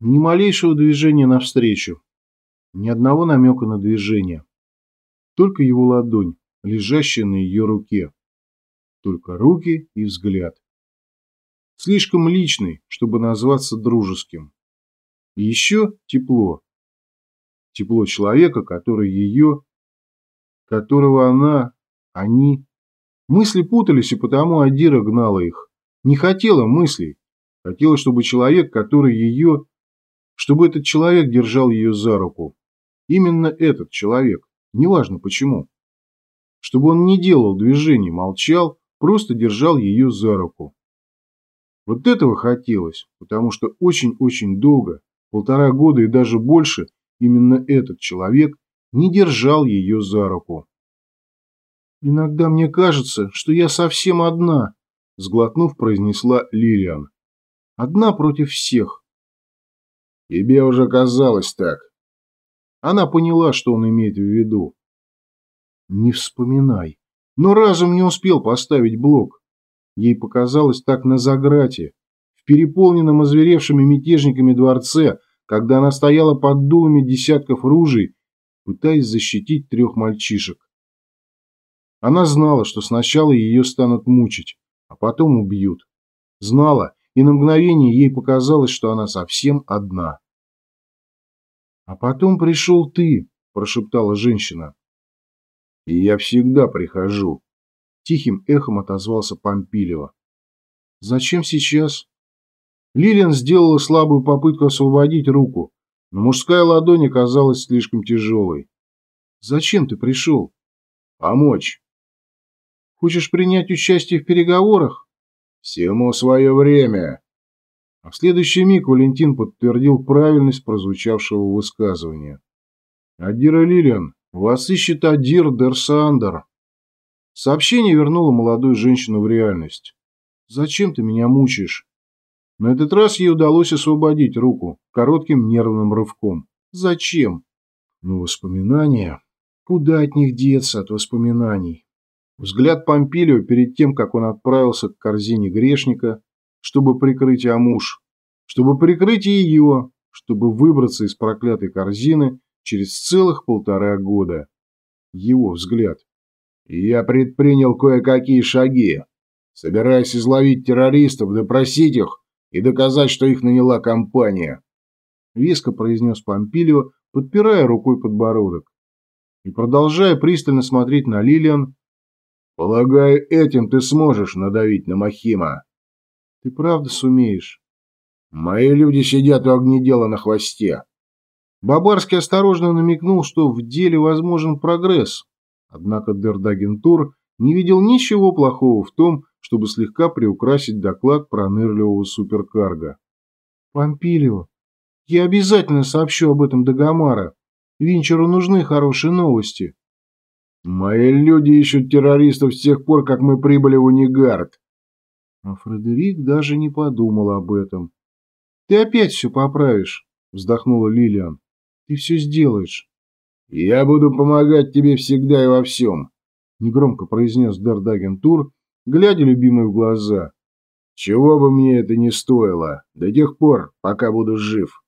Ни малейшего движения навстречу. Ни одного намека на движение. Только его ладонь, лежащая на ее руке. Только руки и взгляд. Слишком личный, чтобы назваться дружеским. И еще тепло. Тепло человека, который ее, которого она, они... Мысли путались, и потому Адира гнала их. Не хотела мыслей. Хотела, чтобы человек, который ее... Чтобы этот человек держал ее за руку. Именно этот человек, неважно почему. Чтобы он не делал движений, молчал, просто держал ее за руку. Вот этого хотелось, потому что очень-очень долго, полтора года и даже больше, именно этот человек не держал ее за руку. «Иногда мне кажется, что я совсем одна», – сглотнув, произнесла Лилиан. «Одна против всех». «Тебе уже казалось так», она поняла, что он имеет в виду. Не вспоминай. Но разум не успел поставить блок. Ей показалось так на заграте, в переполненном озверевшими мятежниками дворце, когда она стояла под дулами десятков ружей, пытаясь защитить трех мальчишек. Она знала, что сначала ее станут мучить, а потом убьют. Знала, и на мгновение ей показалось, что она совсем одна. «А потом пришел ты», – прошептала женщина. «И я всегда прихожу», – тихим эхом отозвался Помпилева. «Зачем сейчас?» Лилиан сделала слабую попытку освободить руку, но мужская ладонь оказалась слишком тяжелой. «Зачем ты пришел?» «Помочь». «Хочешь принять участие в переговорах?» «Всему свое время», а в следующий миг Валентин подтвердил правильность прозвучавшего высказывания. «Адира Лилиан, вас ищет Адир Дерсандер». Сообщение вернуло молодую женщину в реальность. «Зачем ты меня мучаешь?» На этот раз ей удалось освободить руку коротким нервным рывком. «Зачем?» «Ну, воспоминания. Куда от них деться, от воспоминаний?» Взгляд Помпилио перед тем, как он отправился к корзине грешника, чтобы прикрыть Амуш, чтобы прикрыть ее, чтобы выбраться из проклятой корзины через целых полтора года. Его взгляд. «Я предпринял кое-какие шаги. Собираюсь изловить террористов, допросить их и доказать, что их наняла компания», — веско произнес Помпилио, подпирая рукой подбородок. И продолжая пристально смотреть на Лилиан, «Полагаю, этим ты сможешь надавить на Махима». Ты правда сумеешь? Мои люди сидят у огнедела на хвосте. Бабарский осторожно намекнул, что в деле возможен прогресс. Однако Дердагентур не видел ничего плохого в том, чтобы слегка приукрасить доклад пронырливого суперкарга. Помпилио, я обязательно сообщу об этом Дагомара. Винчеру нужны хорошие новости. Мои люди ищут террористов с тех пор, как мы прибыли в Унигард. А Фредерик даже не подумал об этом. «Ты опять все поправишь», — вздохнула Лилиан. «Ты все сделаешь». «Я буду помогать тебе всегда и во всем», — негромко произнес Дардагентур, глядя любимой в глаза. «Чего бы мне это ни стоило, до тех пор, пока буду жив».